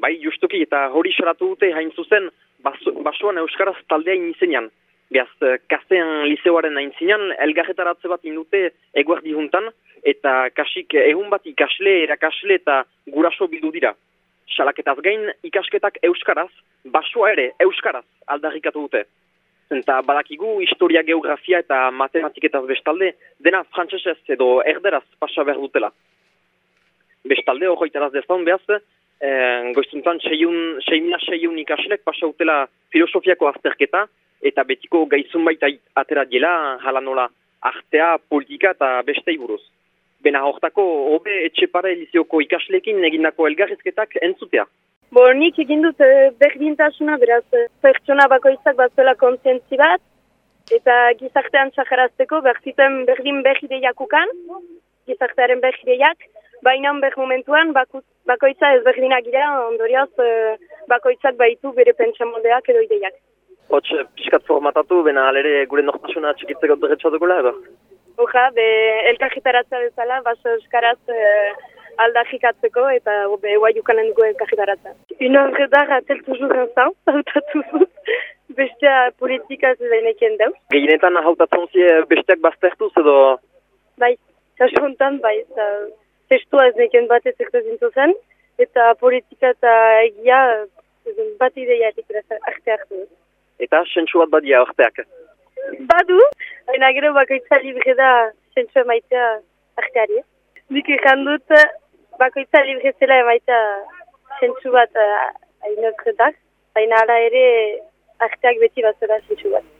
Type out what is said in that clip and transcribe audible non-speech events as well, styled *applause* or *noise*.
Bai, justuki, eta hori saratu dute hain zuzen, basoan Euskaraz taldea inizenean. Beaz, kastean liseoaren hain zinean, elgarretaratze bat indute eguerdi juntan, eta kasik egun bat ikasle, erakasle eta guraso bildu dira. Salaketaz gain, ikasketak Euskaraz, basoa ere Euskaraz aldarrikatu dute. Eta badakigu historia, geografia eta matematiketaz bestalde, dena frantzesez edo erderaz pasa behar dutela. Bestalde, horretaraz dezan behaz, eh, goiztuntan seiun, seimila seiun ikaslek pasa dutela filosofiako azterketa, eta betiko gaizun baita atera dela, hala nola, artea, politika eta beste buruz. Bena hortako, hobe etxepare elizioko ikaslekin egindako elgarrizketak entzutea. Bo, nik egin dut eh, berdintasuna, beraz, eh, pertsona bakoitzak bat zela kontzientzi bat, eta gizartean txakarazteko, berziten berdin behideiak ukan, gizartearen behideiak, baina ber momentuan bakoitza ez berdinak gira, ondorioz eh, bakoitzak baitu bere pentsamoldeak edo ideiak. Hots, piskat formatatu, bena alere gure nortasuna txikitzeko berretxatuko leheba? Oja, be, elkajitaratza bezala, baso euskaraz eh, aldajikatzeko eta be, guai ukanen dugu elkajitaratza. Ino horretar, atel toujours enzan, *laughs* hautatu zut, bestea politika zezainekien dau. Gehienetan hautatzen zi besteak baztertuz edo? Bai, kasu hontan, bai, eta testua ez nekien bat ez zen, eta politika eta egia bat ideia arte hartu. Eta sentsu bat badia arteak? Badu, baina gero bakoitza libre da sentsua maitea arteari. Nik ikan dut bakoitza libre zela emaita sentsu bat hainotre uh, baina ala ere arteak beti bat zela sentsu bat.